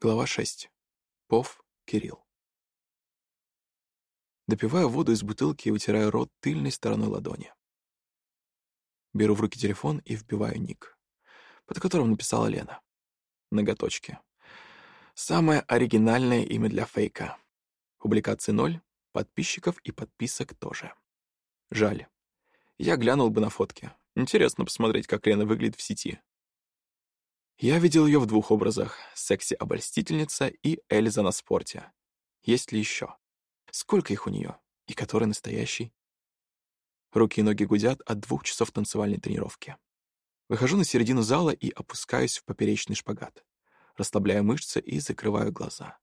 Глава 6. Пов Кирилл. Допиваю воду из бутылки и вытираю рот тыльной стороной ладони. Беру в руки телефон и вбиваю ник, под которым написала Лена. Ноготочки. Самое оригинальное имя для фейка. Публикации ноль, подписчиков и подписок тоже. Жаль. Я глянул бы на фотки. Интересно посмотреть, как Лена выглядит в сети. Я видел ее в двух образах — секси-обольстительница и Эльза на спорте. Есть ли еще? Сколько их у нее? И который настоящий? Руки и ноги гудят от двух часов танцевальной тренировки. Выхожу на середину зала и опускаюсь в поперечный шпагат. Расслабляю мышцы и закрываю глаза.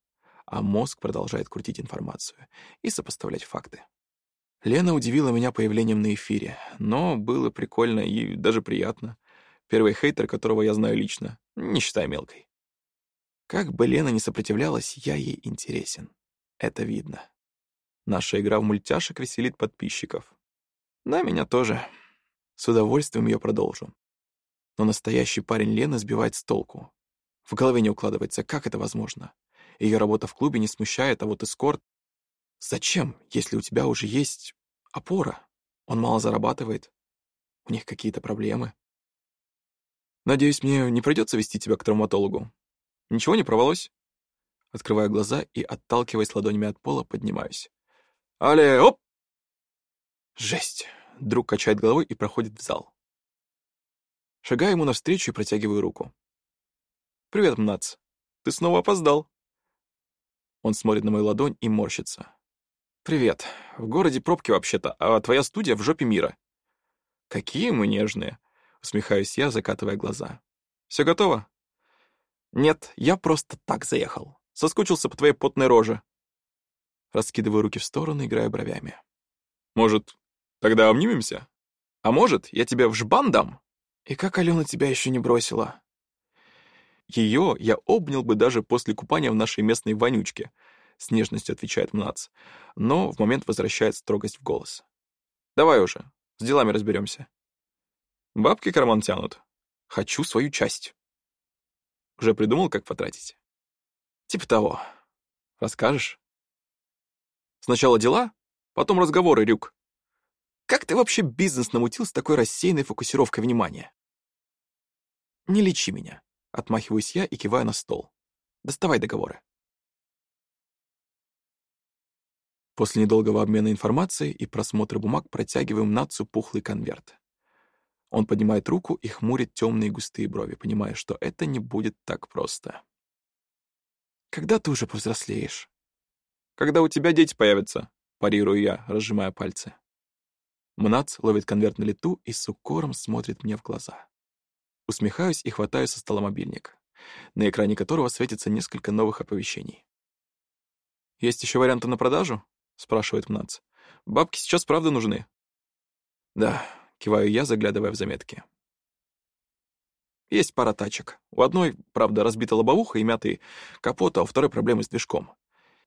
А мозг продолжает крутить информацию и сопоставлять факты. Лена удивила меня появлением на эфире, но было прикольно и даже приятно. Первый хейтер, которого я знаю лично, не считая мелкой. Как бы Лена не сопротивлялась, я ей интересен. Это видно. Наша игра в мультяшек веселит подписчиков. Да, меня тоже. С удовольствием ее продолжу. Но настоящий парень Лены сбивает с толку. В голове не укладывается, как это возможно. Ее работа в клубе не смущает, а вот эскорт... Зачем, если у тебя уже есть опора? Он мало зарабатывает. У них какие-то проблемы. Надеюсь, мне не придется вести тебя к травматологу. Ничего не провалось? Открываю глаза и, отталкиваясь ладонями от пола, поднимаюсь. Але, оп! Жесть. Друг качает головой и проходит в зал. Шагаю ему навстречу и протягиваю руку. «Привет, Мнац. Ты снова опоздал». Он смотрит на мою ладонь и морщится. «Привет. В городе пробки вообще-то, а твоя студия в жопе мира». «Какие мы нежные. Усмехаюсь я, закатывая глаза. «Все готово?» «Нет, я просто так заехал. Соскучился по твоей потной роже». Раскидываю руки в стороны, играя бровями. «Может, тогда обнимемся? А может, я тебя в жбан дам?» «И как Алена тебя еще не бросила?» Ее я обнял бы даже после купания в нашей местной вонючке, с нежностью отвечает Мнац, но в момент возвращает строгость в голос. «Давай уже, с делами разберемся. Бабки карман тянут. Хочу свою часть. Уже придумал, как потратить? Типа того. Расскажешь? Сначала дела, потом разговоры, Рюк. Как ты вообще бизнес намутил с такой рассеянной фокусировкой внимания? Не лечи меня. Отмахиваюсь я и киваю на стол. Доставай договоры. После недолгого обмена информацией и просмотра бумаг протягиваем Нацу пухлый конверт. Он поднимает руку и хмурит темные густые брови, понимая, что это не будет так просто. «Когда ты уже повзрослеешь?» «Когда у тебя дети появятся», — парирую я, разжимая пальцы. Мнац ловит конверт на лету и с укором смотрит мне в глаза. Усмехаюсь и хватаю со стола мобильник, на экране которого светится несколько новых оповещений. «Есть еще варианты на продажу?» — спрашивает Мнац. «Бабки сейчас правда нужны?» «Да, Киваю я, заглядывая в заметки. Есть пара тачек. У одной, правда, разбита лобовуха и мятый капот, а у второй проблемы с движком.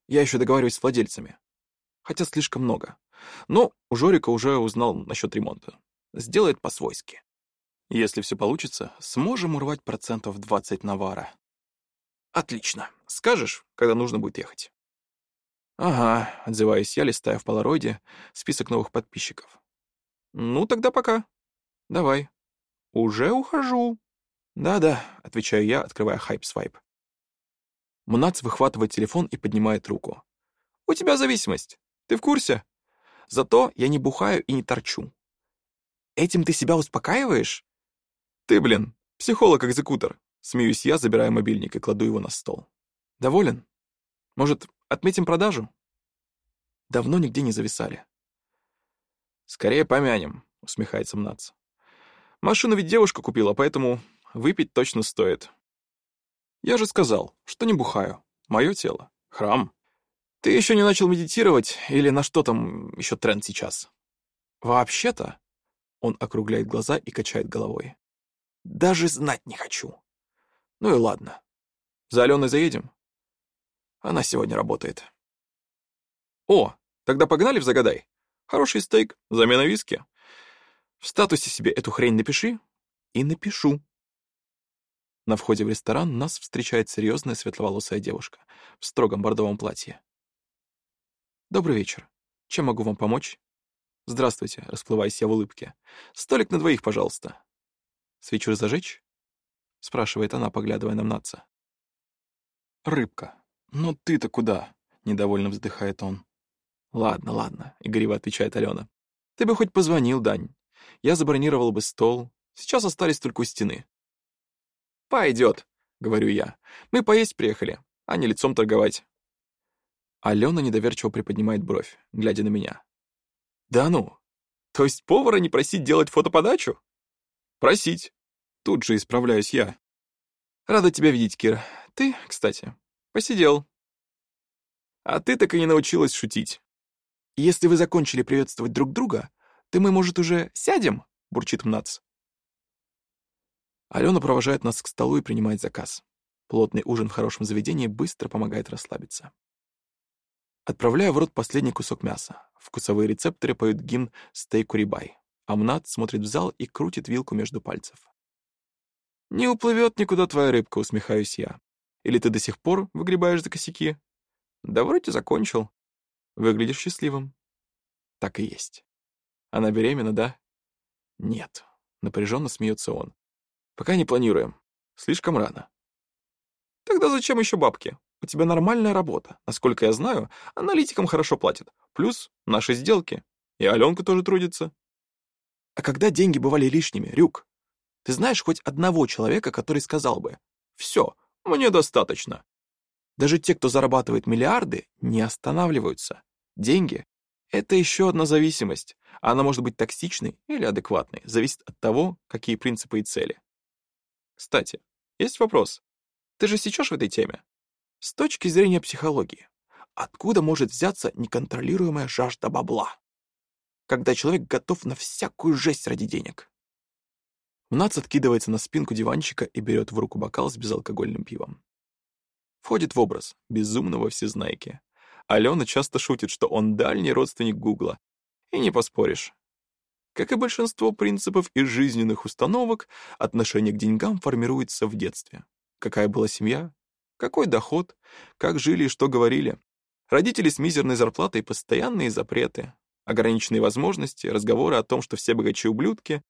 Я еще договариваюсь с владельцами. Хотя слишком много. Но у Жорика уже узнал насчет ремонта. Сделает по-свойски. Если все получится, сможем урвать процентов 20 навара. Отлично. Скажешь, когда нужно будет ехать? Ага, отзываюсь я, листая в полароиде список новых подписчиков. «Ну, тогда пока. Давай». «Уже ухожу». «Да-да», — отвечаю я, открывая хайп-свайп. Мунац выхватывает телефон и поднимает руку. «У тебя зависимость. Ты в курсе? Зато я не бухаю и не торчу. Этим ты себя успокаиваешь? Ты, блин, психолог-экзекутор. Смеюсь я, забирая мобильник и кладу его на стол. Доволен? Может, отметим продажу? Давно нигде не зависали. «Скорее помянем», — усмехается Мнац. «Машину ведь девушка купила, поэтому выпить точно стоит». «Я же сказал, что не бухаю. Мое тело. Храм. Ты еще не начал медитировать или на что там еще тренд сейчас?» «Вообще-то...» — он округляет глаза и качает головой. «Даже знать не хочу. Ну и ладно. За Аленой заедем?» Она сегодня работает. «О, тогда погнали в Загадай?» Хороший стейк, замена виски. В статусе себе эту хрень напиши. И напишу. На входе в ресторан нас встречает серьезная светловолосая девушка в строгом бордовом платье. «Добрый вечер. Чем могу вам помочь?» «Здравствуйте», — расплываясь я в улыбке. «Столик на двоих, пожалуйста». «Свечу зажечь?» — спрашивает она, поглядывая на Мнаца. «Рыбка, ну ты-то куда?» — недовольно вздыхает он. «Ладно, ладно», — игриво отвечает Алена. «Ты бы хоть позвонил, Дань. Я забронировал бы стол. Сейчас остались только у стены». «Пойдет», — говорю я. «Мы поесть приехали, а не лицом торговать». Алена недоверчиво приподнимает бровь, глядя на меня. «Да ну! То есть повара не просить делать фотоподачу?» «Просить!» Тут же исправляюсь я. «Рада тебя видеть, Кир. Ты, кстати, посидел». «А ты так и не научилась шутить». «Если вы закончили приветствовать друг друга, то мы, может, уже сядем?» — бурчит Мнац. Алена провожает нас к столу и принимает заказ. Плотный ужин в хорошем заведении быстро помогает расслабиться. Отправляю в рот последний кусок мяса. Вкусовые рецепторы поют гимн стейку рибай. Амнат смотрит в зал и крутит вилку между пальцев. «Не уплывет никуда твоя рыбка», — усмехаюсь я. «Или ты до сих пор выгребаешь за косяки?» «Да вроде закончил. Выглядишь счастливым». «Так и есть». «Она беременна, да?» «Нет», — напряженно смеется он. «Пока не планируем. Слишком рано». «Тогда зачем еще бабки?» У тебя нормальная работа. Насколько я знаю, аналитикам хорошо платят. Плюс наши сделки. И Аленка тоже трудится. А когда деньги бывали лишними, Рюк? Ты знаешь хоть одного человека, который сказал бы «Все, мне достаточно». Даже те, кто зарабатывает миллиарды, не останавливаются. Деньги — это еще одна зависимость. Она может быть токсичной или адекватной, зависит от того, какие принципы и цели. Кстати, есть вопрос. Ты же сечешь в этой теме? С точки зрения психологии, откуда может взяться неконтролируемая жажда бабла? Когда человек готов на всякую жесть ради денег. Нац откидывается на спинку диванчика и берет в руку бокал с безалкогольным пивом. Входит в образ безумного всезнайки. Алена часто шутит, что он дальний родственник Гугла. И не поспоришь. Как и большинство принципов и жизненных установок, отношение к деньгам формируется в детстве. Какая была семья, какой доход? Как жили и что говорили? Родители с мизерной зарплатой, постоянные запреты, ограниченные возможности, разговоры о том, что все богачи ублюдки.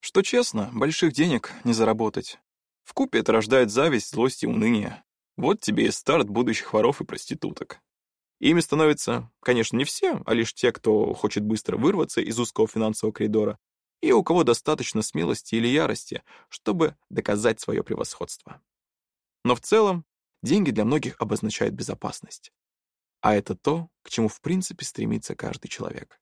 Что честно, больших денег не заработать. В купе это рождает зависть, злость и уныние. Вот тебе и старт будущих воров и проституток. Ими становятся, конечно, не все, а лишь те, кто хочет быстро вырваться из узкого финансового коридора, и у кого достаточно смелости или ярости, чтобы доказать свое превосходство. Но в целом, Деньги для многих обозначают безопасность. А это то, к чему в принципе стремится каждый человек.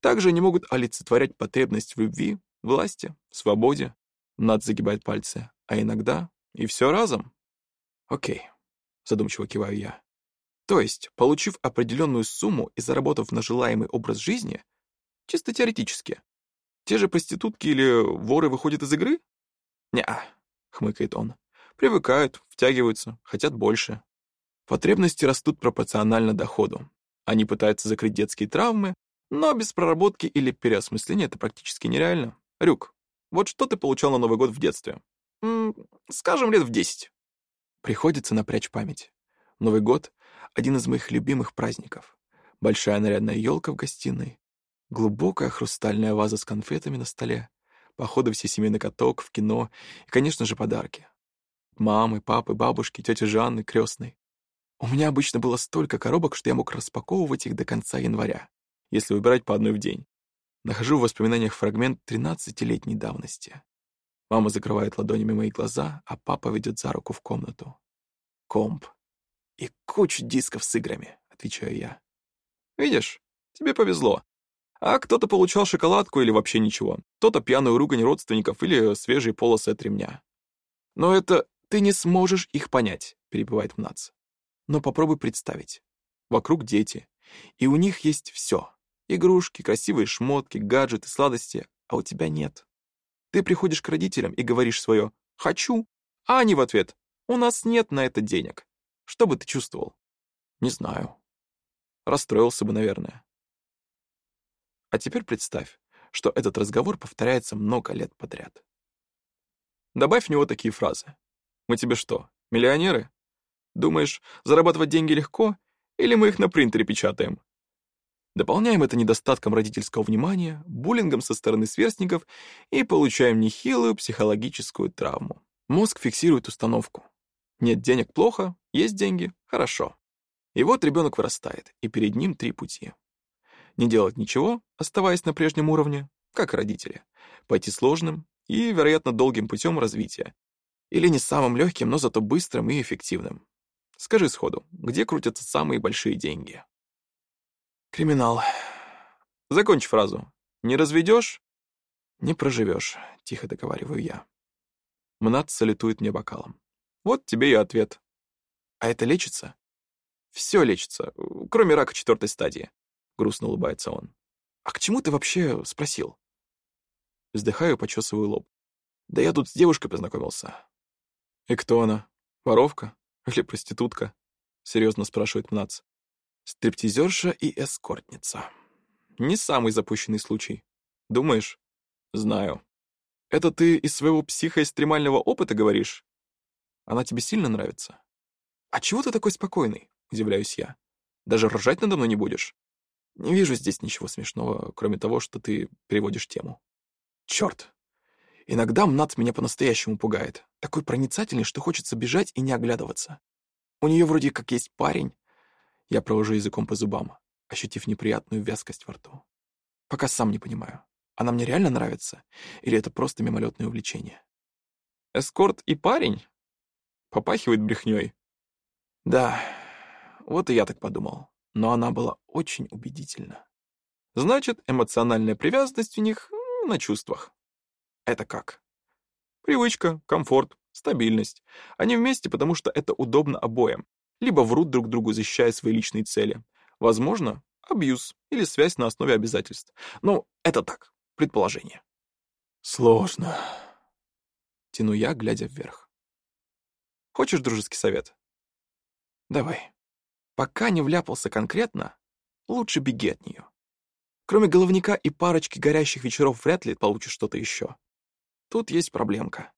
Также они могут олицетворять потребность в любви, власти, свободе. Над загибает пальцы, а иногда и все разом. Окей, задумчиво киваю я. То есть, получив определенную сумму и заработав на желаемый образ жизни, чисто теоретически, те же проститутки или воры выходят из игры? Не-а, хмыкает он. Привыкают, втягиваются, хотят больше. Потребности растут пропорционально доходу. Они пытаются закрыть детские травмы, но без проработки или переосмысления это практически нереально. Рюк, вот что ты получал на Новый год в детстве? М -м, скажем, лет в десять. Приходится напрячь память. Новый год — один из моих любимых праздников. Большая нарядная елка в гостиной, глубокая хрустальная ваза с конфетами на столе, походы в всесемейный каток, в кино и, конечно же, подарки. Мамы, папы, бабушки, тети Жанны, крестной. У меня обычно было столько коробок, что я мог распаковывать их до конца января, если выбирать по одной в день. Нахожу в воспоминаниях фрагмент 13-летней давности. Мама закрывает ладонями мои глаза, а папа ведет за руку в комнату. Комп. И куча дисков с играми, отвечаю я. Видишь, тебе повезло. А кто-то получал шоколадку или вообще ничего. Кто-то пьяную ругань родственников или свежие полосы от ремня. Но это «Ты не сможешь их понять», — перебивает Мнац. «Но попробуй представить. Вокруг дети, и у них есть все. Игрушки, красивые шмотки, гаджеты, сладости, а у тебя нет. Ты приходишь к родителям и говоришь свое «хочу», а они в ответ «у нас нет на это денег». Что бы ты чувствовал? Не знаю. Расстроился бы, наверное. А теперь представь, что этот разговор повторяется много лет подряд. Добавь в него такие фразы. Мы тебе что, миллионеры? Думаешь, зарабатывать деньги легко, или мы их на принтере печатаем? Дополняем это недостатком родительского внимания, буллингом со стороны сверстников и получаем нехилую психологическую травму. Мозг фиксирует установку. Нет денег — плохо, есть деньги — хорошо. И вот ребенок вырастает, и перед ним три пути. Не делать ничего, оставаясь на прежнем уровне, как родители. Пойти сложным и, вероятно, долгим путем развития. Или не самым легким, но зато быстрым и эффективным. Скажи сходу, где крутятся самые большие деньги? Криминал. Закончи фразу. Не разведешь, не проживешь, тихо договариваю я. Мнат салютует мне бокалом. Вот тебе и ответ. А это лечится? Все лечится, кроме рака четвертой стадии. Грустно улыбается он. А к чему ты вообще спросил? Вздыхаю, почесываю лоб. Да я тут с девушкой познакомился. И кто она? Воровка? Или проститутка? Серьезно спрашивает Мнац. Стриптизерша и эскортница. Не самый запущенный случай. Думаешь? Знаю. Это ты из своего психоэстремального опыта говоришь? Она тебе сильно нравится? А чего ты такой спокойный? Удивляюсь я. Даже ржать надо мной не будешь? Не вижу здесь ничего смешного, кроме того, что ты переводишь тему. Черт! Иногда Мнац меня по-настоящему пугает. Такой проницательный, что хочется бежать и не оглядываться. У нее вроде как есть парень, я провожу языком по зубам, ощутив неприятную вязкость во рту. Пока сам не понимаю, она мне реально нравится или это просто мимолетное увлечение? Эскорт и парень? Попахивает брехней. Да, вот и я так подумал, но она была очень убедительна. Значит, эмоциональная привязанность у них на чувствах. Это как? Привычка, комфорт, стабильность. Они вместе, потому что это удобно обоим либо врут друг другу, защищая свои личные цели. Возможно, абьюз или связь на основе обязательств. Но это так, предположение. Сложно. Тяну я, глядя вверх. Хочешь дружеский совет? Давай. Пока не вляпался конкретно, лучше беги от нее. Кроме головника и парочки горящих вечеров вряд ли получишь что-то еще. Тут есть проблемка.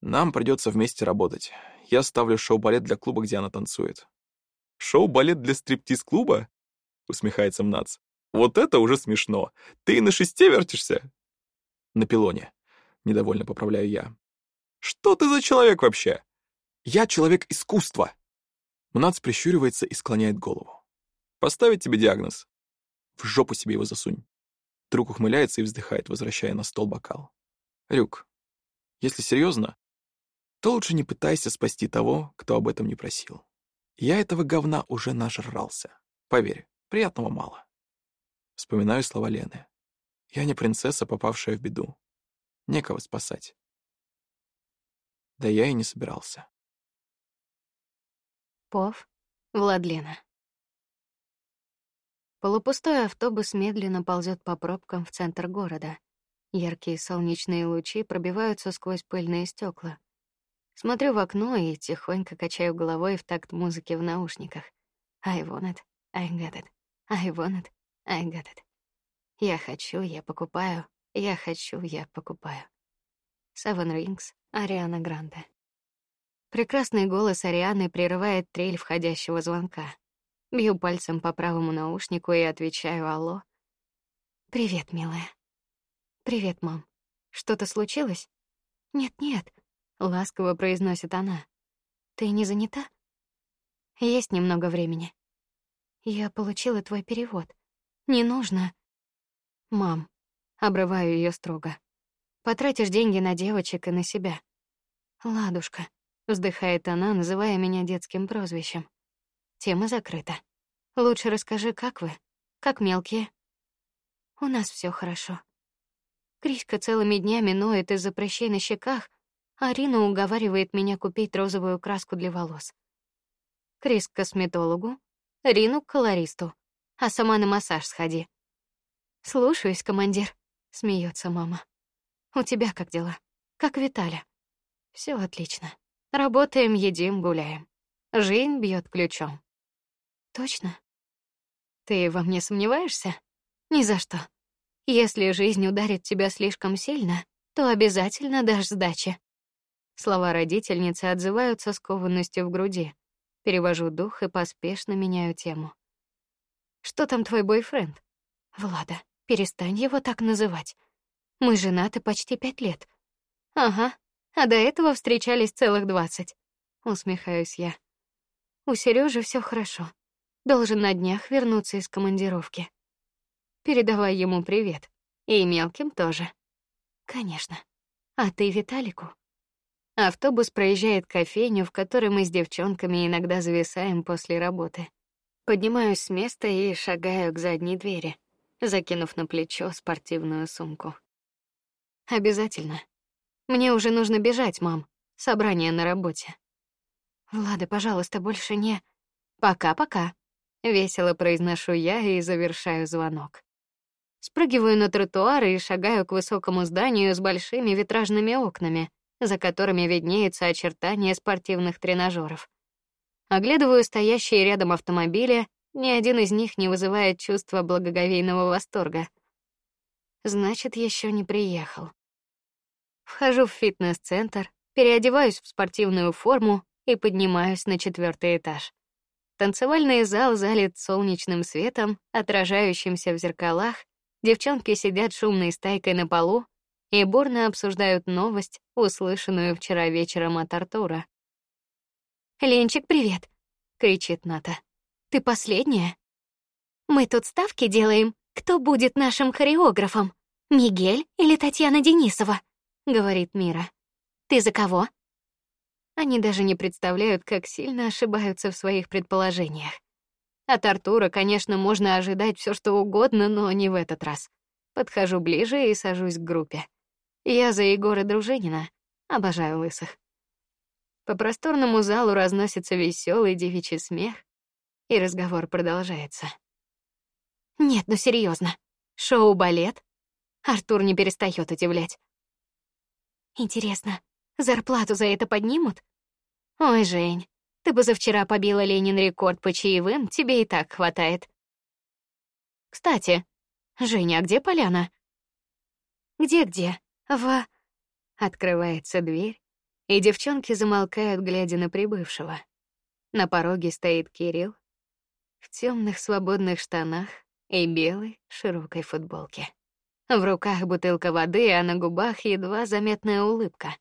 Нам придется вместе работать. Я ставлю шоу-балет для клуба, где она танцует. «Шоу-балет для стриптиз-клуба?» — усмехается Мнац. «Вот это уже смешно. Ты на шесте вертишься?» «На пилоне», — недовольно поправляю я. «Что ты за человек вообще?» «Я человек искусства!» Мнац прищуривается и склоняет голову. «Поставить тебе диагноз?» «В жопу себе его засунь». Друг ухмыляется и вздыхает, возвращая на стол бокал. «Рюк, если серьезно, то лучше не пытайся спасти того, кто об этом не просил. Я этого говна уже нажрался. Поверь, приятного мало. Вспоминаю слова Лены. Я не принцесса, попавшая в беду. Некого спасать. Да я и не собирался. Пов, Владлена. Полупустой автобус медленно ползет по пробкам в центр города. Яркие солнечные лучи пробиваются сквозь пыльные стекла. Смотрю в окно и тихонько качаю головой в такт музыки в наушниках. I want it, I got it. I want it, I got it. Я хочу, я покупаю. Я хочу, я покупаю. Seven Rings, Ариана Гранде. Прекрасный голос Арианы прерывает трель входящего звонка. Бью пальцем по правому наушнику и отвечаю «Алло». «Привет, милая». «Привет, мам. Что-то случилось?» «Нет-нет, ласково произносит она. Ты не занята? Есть немного времени. Я получила твой перевод. Не нужно. Мам, обрываю ее строго. Потратишь деньги на девочек и на себя. Ладушка, вздыхает она, называя меня детским прозвищем. Тема закрыта. Лучше расскажи, как вы? Как мелкие? У нас все хорошо. Кришка целыми днями ноет из-за прыщей на щеках, Арина уговаривает меня купить розовую краску для волос. Крис к косметологу, Рину к колористу, а сама на массаж сходи. Слушаюсь, командир, смеется мама. У тебя как дела? Как Виталя? Все отлично. Работаем, едим, гуляем. Жизнь бьет ключом. Точно? Ты во мне сомневаешься? Ни за что. Если жизнь ударит тебя слишком сильно, то обязательно дашь сдачи. Слова родительницы отзываются скованностью в груди. Перевожу дух и поспешно меняю тему. Что там твой бойфренд? Влада, перестань его так называть. Мы женаты почти пять лет. Ага. А до этого встречались целых двадцать. Усмехаюсь я. У Сережи все хорошо. Должен на днях вернуться из командировки. Передавай ему привет. И мелким тоже. Конечно. А ты Виталику? Автобус проезжает кофейню, в которой мы с девчонками иногда зависаем после работы. Поднимаюсь с места и шагаю к задней двери, закинув на плечо спортивную сумку. Обязательно. Мне уже нужно бежать, мам. Собрание на работе. Влада, пожалуйста, больше не. Пока-пока. Весело произношу я и завершаю звонок. Спрыгиваю на тротуар и шагаю к высокому зданию с большими витражными окнами, за которыми виднеются очертания спортивных тренажеров. Оглядываю стоящие рядом автомобили, ни один из них не вызывает чувства благоговейного восторга. Значит, еще не приехал. Вхожу в фитнес-центр, переодеваюсь в спортивную форму и поднимаюсь на четвертый этаж. Танцевальный зал залит солнечным светом, отражающимся в зеркалах. Девчонки сидят шумной стайкой на полу, и бурно обсуждают новость, услышанную вчера вечером от Артура. "Ленчик, привет", кричит Ната. "Ты последняя? Мы тут ставки делаем, кто будет нашим хореографом? Мигель или Татьяна Денисова?" Говорит Мира. "Ты за кого?" Они даже не представляют, как сильно ошибаются в своих предположениях. От Артура, конечно, можно ожидать все, что угодно, но не в этот раз. Подхожу ближе и сажусь к группе. Я за Егора Дружинина. Обожаю лысых. По просторному залу разносится веселый девичий смех, и разговор продолжается. Нет, ну серьезно. Шоу-балет? Артур не перестает удивлять. Интересно, зарплату за это поднимут? Ой, Жень, ты бы завчера побила Ленин рекорд по чаевым, тебе и так хватает. Кстати, Женя, а где Поляна? Где-где? В... Открывается дверь, и девчонки замолкают, глядя на прибывшего. На пороге стоит Кирилл в темных свободных штанах и белой широкой футболке. В руках бутылка воды, а на губах едва заметная улыбка.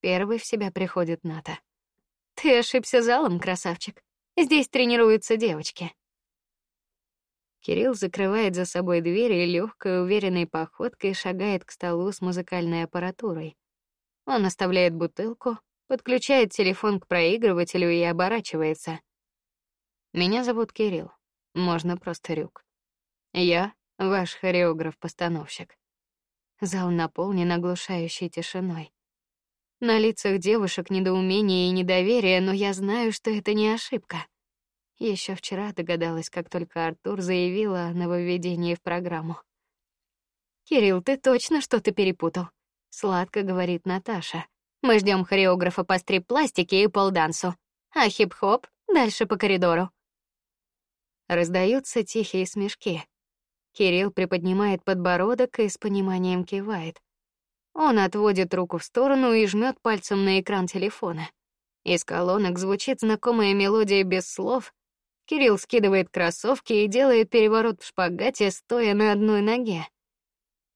Первый в себя приходит Ната. Ты ошибся залом, красавчик. Здесь тренируются девочки. Кирилл закрывает за собой дверь и легкой уверенной походкой шагает к столу с музыкальной аппаратурой. Он оставляет бутылку, подключает телефон к проигрывателю и оборачивается. Меня зовут Кирилл. Можно просто Рюк. Я ваш хореограф-постановщик. Зал наполнен оглушающей тишиной. На лицах девушек недоумение и недоверие, но я знаю, что это не ошибка. Еще вчера догадалась, как только Артур заявил о нововведении в программу. Кирилл, ты точно что-то перепутал? Сладко говорит Наташа. Мы ждем хореографа по стрип-пластике и полдансу, а хип-хоп дальше по коридору. Раздаются тихие смешки. Кирилл приподнимает подбородок и с пониманием кивает. Он отводит руку в сторону и жмет пальцем на экран телефона. Из колонок звучит знакомая мелодия без слов, Кирилл скидывает кроссовки и делает переворот в шпагате, стоя на одной ноге.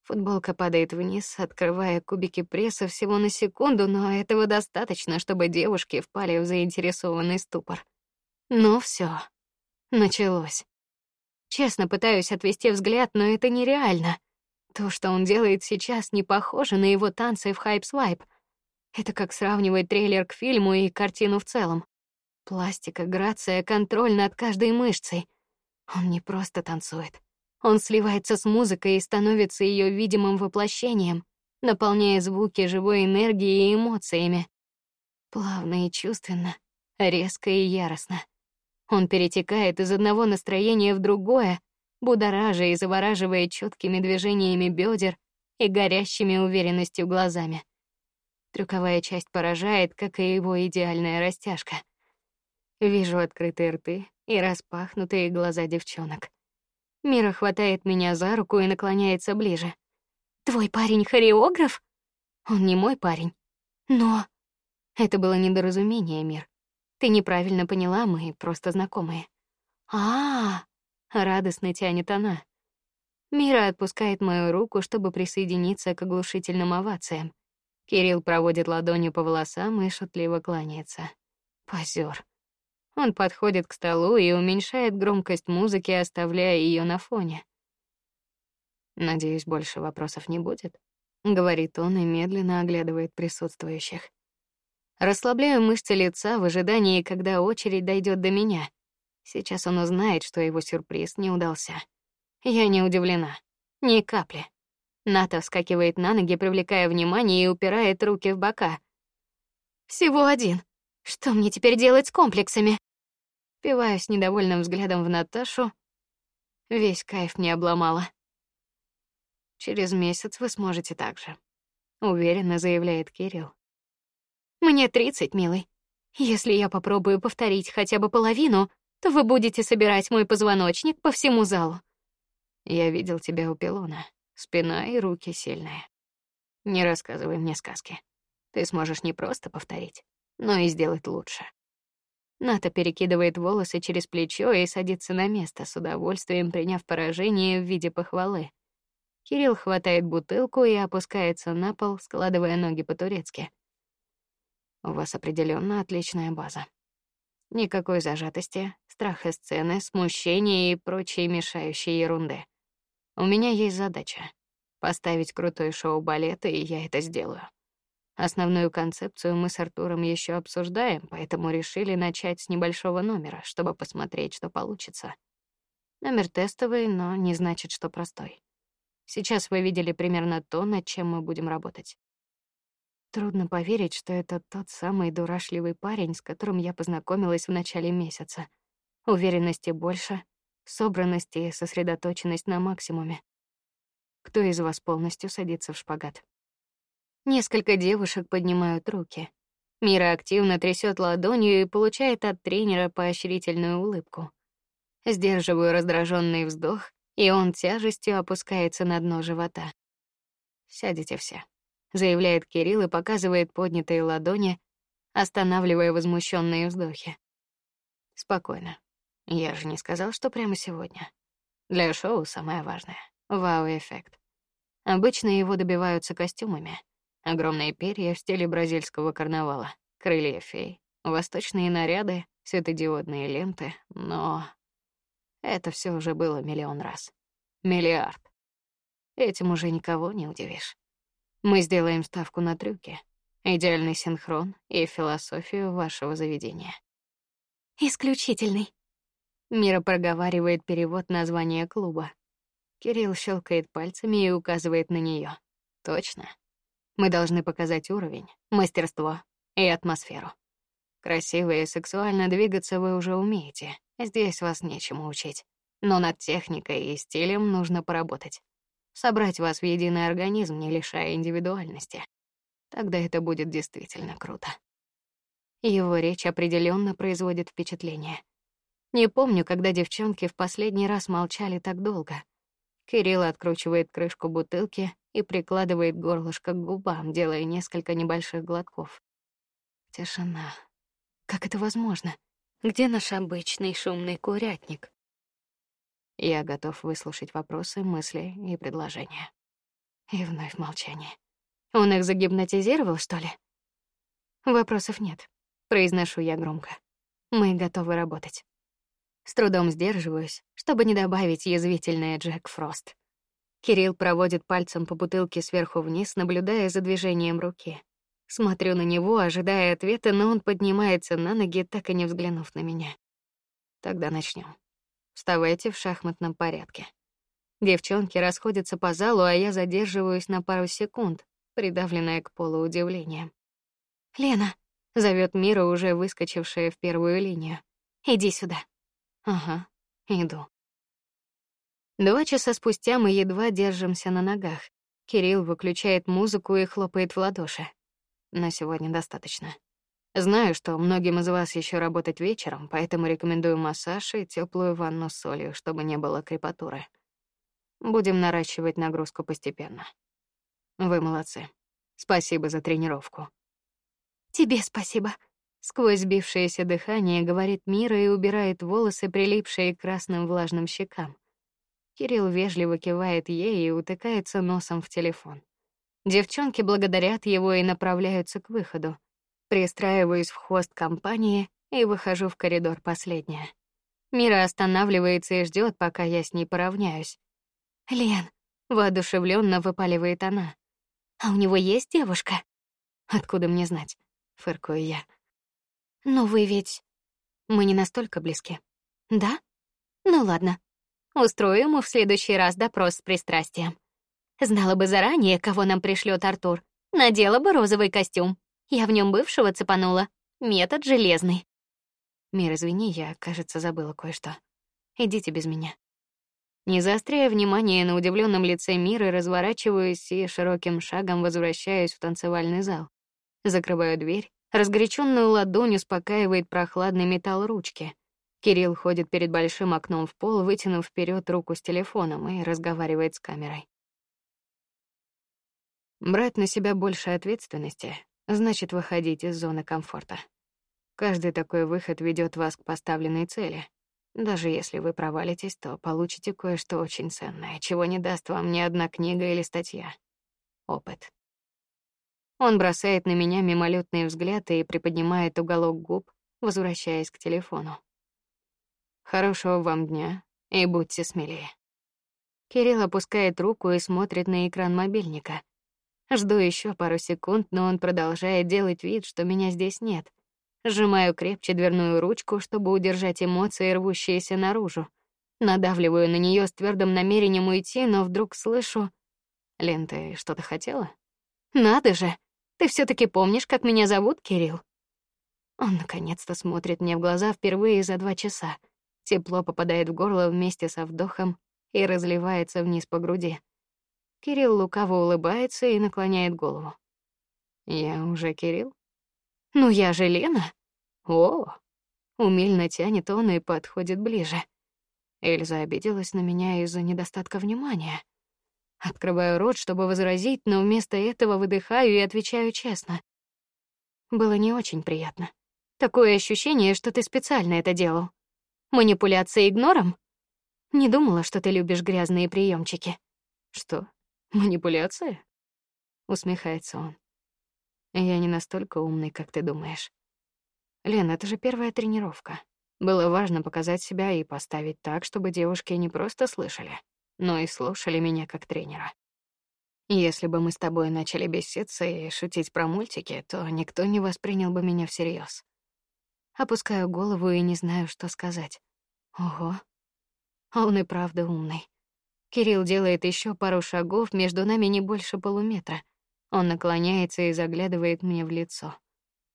Футболка падает вниз, открывая кубики пресса всего на секунду, но этого достаточно, чтобы девушки впали в заинтересованный ступор. Ну все, началось. Честно пытаюсь отвести взгляд, но это нереально. То, что он делает сейчас, не похоже на его танцы в хайп-свайп. Это как сравнивать трейлер к фильму и картину в целом. Пластика, грация, контроль над каждой мышцей. Он не просто танцует. Он сливается с музыкой и становится ее видимым воплощением, наполняя звуки живой энергией и эмоциями. Плавно и чувственно, резко и яростно. Он перетекает из одного настроения в другое, будоража и завораживая четкими движениями бедер и горящими уверенностью глазами. Трюковая часть поражает, как и его идеальная растяжка. Вижу открытые рты и распахнутые глаза девчонок. Мира хватает меня за руку и наклоняется ближе. Твой парень хореограф? Он не мой парень. Но Это было недоразумение, Мир. Ты неправильно поняла, мы просто знакомые. А, -а, -а радостно тянет она. Мира отпускает мою руку, чтобы присоединиться к оглушительным овациям. Кирилл проводит ладонью по волосам и шутливо кланяется. Позер. Он подходит к столу и уменьшает громкость музыки, оставляя ее на фоне. Надеюсь, больше вопросов не будет, говорит он и медленно оглядывает присутствующих. Расслабляю мышцы лица в ожидании, когда очередь дойдет до меня. Сейчас он узнает, что его сюрприз не удался. Я не удивлена, ни капли. Ната вскакивает на ноги, привлекая внимание и упирает руки в бока. Всего один. Что мне теперь делать с комплексами? Впиваюсь недовольным взглядом в Наташу. Весь кайф мне обломала. Через месяц вы сможете так же, уверенно заявляет Кирилл. Мне тридцать, милый. Если я попробую повторить хотя бы половину, то вы будете собирать мой позвоночник по всему залу. Я видел тебя у пилона. Спина и руки сильные. Не рассказывай мне сказки. Ты сможешь не просто повторить, но и сделать лучше. Ната перекидывает волосы через плечо и садится на место, с удовольствием приняв поражение в виде похвалы. Кирилл хватает бутылку и опускается на пол, складывая ноги по-турецки. У вас определенно отличная база. Никакой зажатости, страха сцены, смущения и прочей мешающей ерунды. У меня есть задача поставить крутое шоу балета, и я это сделаю. Основную концепцию мы с Артуром еще обсуждаем, поэтому решили начать с небольшого номера, чтобы посмотреть, что получится. Номер тестовый, но не значит, что простой. Сейчас вы видели примерно то, над чем мы будем работать. Трудно поверить, что это тот самый дурашливый парень, с которым я познакомилась в начале месяца. Уверенности больше, собранности и сосредоточенность на максимуме. Кто из вас полностью садится в шпагат? Несколько девушек поднимают руки. Мира активно трясет ладонью и получает от тренера поощрительную улыбку. Сдерживаю раздраженный вздох, и он тяжестью опускается на дно живота. Сядете все заявляет Кирилл и показывает поднятые ладони, останавливая возмущенные вздохи. Спокойно. Я же не сказал, что прямо сегодня. Для шоу самое важное вау-эффект. Обычно его добиваются костюмами. Огромные перья в стиле бразильского карнавала, крылья фей, восточные наряды, светодиодные ленты, но это все уже было миллион раз. Миллиард. Этим уже никого не удивишь. Мы сделаем ставку на трюки, идеальный синхрон и философию вашего заведения. Исключительный. Мира проговаривает перевод названия клуба. Кирилл щелкает пальцами и указывает на нее. Точно. Мы должны показать уровень, мастерство и атмосферу. Красиво и сексуально двигаться вы уже умеете. Здесь вас нечему учить. Но над техникой и стилем нужно поработать собрать вас в единый организм, не лишая индивидуальности. Тогда это будет действительно круто. Его речь определенно производит впечатление. Не помню, когда девчонки в последний раз молчали так долго. Кирилл откручивает крышку бутылки и прикладывает горлышко к губам, делая несколько небольших глотков. Тишина. Как это возможно? Где наш обычный шумный курятник? Я готов выслушать вопросы, мысли и предложения. И вновь молчание. Он их загипнотизировал, что ли? Вопросов нет, произношу я громко. Мы готовы работать. С трудом сдерживаюсь, чтобы не добавить язвительное Джек Фрост. Кирилл проводит пальцем по бутылке сверху вниз, наблюдая за движением руки. Смотрю на него, ожидая ответа, но он поднимается на ноги, так и не взглянув на меня. Тогда начнем. Вставайте в шахматном порядке. Девчонки расходятся по залу, а я задерживаюсь на пару секунд, придавленная к полу удивлением. Лена зовет Мира, уже выскочившая в первую линию. Иди сюда. Ага, иду. Два часа спустя мы едва держимся на ногах. Кирилл выключает музыку и хлопает в ладоши. На сегодня достаточно. Знаю, что многим из вас еще работать вечером, поэтому рекомендую массаж и теплую ванну с солью, чтобы не было крепатуры. Будем наращивать нагрузку постепенно. Вы молодцы. Спасибо за тренировку. Тебе спасибо. Сквозь сбившееся дыхание говорит Мира и убирает волосы, прилипшие к красным влажным щекам. Кирилл вежливо кивает ей и утыкается носом в телефон. Девчонки благодарят его и направляются к выходу. Пристраиваюсь в хвост компании и выхожу в коридор последняя. Мира останавливается и ждет, пока я с ней поравняюсь. Лен, воодушевленно выпаливает она. А у него есть девушка? Откуда мне знать? Фыркую я. Но вы ведь мы не настолько близки. Да? Ну ладно. Устрою ему в следующий раз допрос с пристрастием. Знала бы заранее, кого нам пришлет Артур, надела бы розовый костюм. Я в нем бывшего цепанула. Метод железный. Мир, извини, я, кажется, забыла кое-что. Идите без меня. Не заостряя внимание на удивленном лице Миры, разворачиваюсь и широким шагом возвращаюсь в танцевальный зал. Закрываю дверь Разгоряченную ладонь успокаивает прохладный металл ручки. Кирилл ходит перед большим окном в пол, вытянув вперед руку с телефоном и разговаривает с камерой. Брать на себя больше ответственности значит выходить из зоны комфорта. Каждый такой выход ведет вас к поставленной цели. Даже если вы провалитесь, то получите кое-что очень ценное, чего не даст вам ни одна книга или статья. Опыт. Он бросает на меня мимолетный взгляд и приподнимает уголок губ, возвращаясь к телефону. Хорошего вам дня и будьте смелее. Кирилл опускает руку и смотрит на экран мобильника. Жду еще пару секунд, но он продолжает делать вид, что меня здесь нет. Сжимаю крепче дверную ручку, чтобы удержать эмоции, рвущиеся наружу. Надавливаю на нее с твердым намерением уйти, но вдруг слышу: "Лен, ты что-то хотела?" "Надо же!" Ты все таки помнишь, как меня зовут, Кирилл? Он наконец-то смотрит мне в глаза впервые за два часа. Тепло попадает в горло вместе со вдохом и разливается вниз по груди. Кирилл лукаво улыбается и наклоняет голову. Я уже Кирилл? Ну я же Лена. О, умильно тянет он и подходит ближе. Эльза обиделась на меня из-за недостатка внимания. Открываю рот, чтобы возразить, но вместо этого выдыхаю и отвечаю честно. Было не очень приятно. Такое ощущение, что ты специально это делал. Манипуляция игнором? Не думала, что ты любишь грязные приемчики. Что? Манипуляция? Усмехается он. Я не настолько умный, как ты думаешь. Лен, это же первая тренировка. Было важно показать себя и поставить так, чтобы девушки не просто слышали, но и слушали меня как тренера. Если бы мы с тобой начали беседовать и шутить про мультики, то никто не воспринял бы меня всерьез. Опускаю голову и не знаю, что сказать. Ого. Он и правда умный. Кирилл делает еще пару шагов, между нами не больше полуметра. Он наклоняется и заглядывает мне в лицо.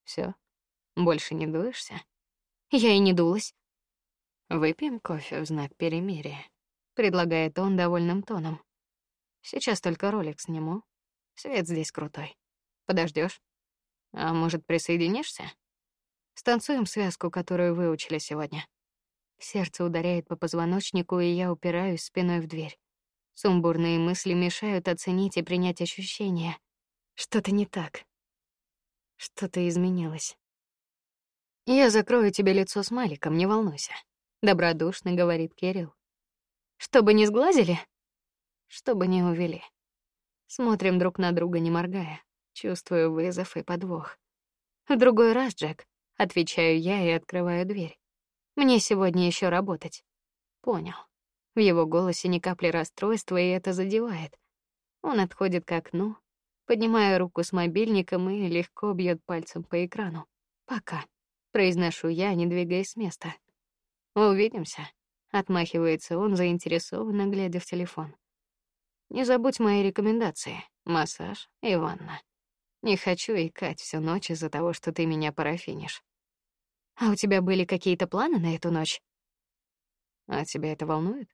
Все, больше не дуешься? Я и не дулась. Выпьем кофе в знак перемирия предлагает он довольным тоном. Сейчас только ролик сниму. Свет здесь крутой. Подождешь? А может, присоединишься? Станцуем связку, которую выучили сегодня. Сердце ударяет по позвоночнику, и я упираюсь спиной в дверь. Сумбурные мысли мешают оценить и принять ощущения. Что-то не так. Что-то изменилось. Я закрою тебе лицо с Маликом, не волнуйся, добродушно говорит Кирилл. Чтобы не сглазили? Чтобы не увели. Смотрим друг на друга, не моргая. Чувствую вызов и подвох. В другой раз, Джек, отвечаю я и открываю дверь. Мне сегодня еще работать. Понял. В его голосе ни капли расстройства, и это задевает. Он отходит к окну, поднимая руку с мобильником и легко бьет пальцем по экрану. Пока, произношу я, не двигаясь с места. Увидимся. Отмахивается он, заинтересованно глядя в телефон. Не забудь мои рекомендации: массаж и ванна. Не хочу икать всю ночь из-за того, что ты меня парафинишь. А у тебя были какие-то планы на эту ночь? А тебя это волнует?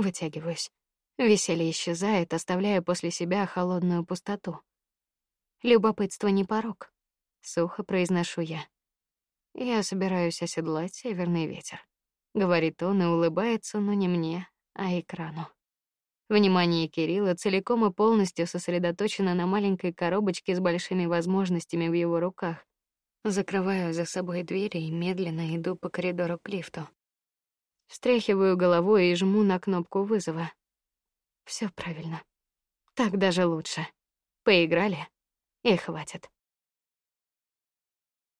Вытягиваюсь. Веселье исчезает, оставляя после себя холодную пустоту. Любопытство не порок, сухо произношу я. Я собираюсь оседлать северный ветер говорит он и улыбается, но не мне, а экрану. Внимание Кирилла целиком и полностью сосредоточено на маленькой коробочке с большими возможностями в его руках. Закрываю за собой дверь и медленно иду по коридору к лифту. Встряхиваю головой и жму на кнопку вызова. Все правильно. Так даже лучше. Поиграли и хватит.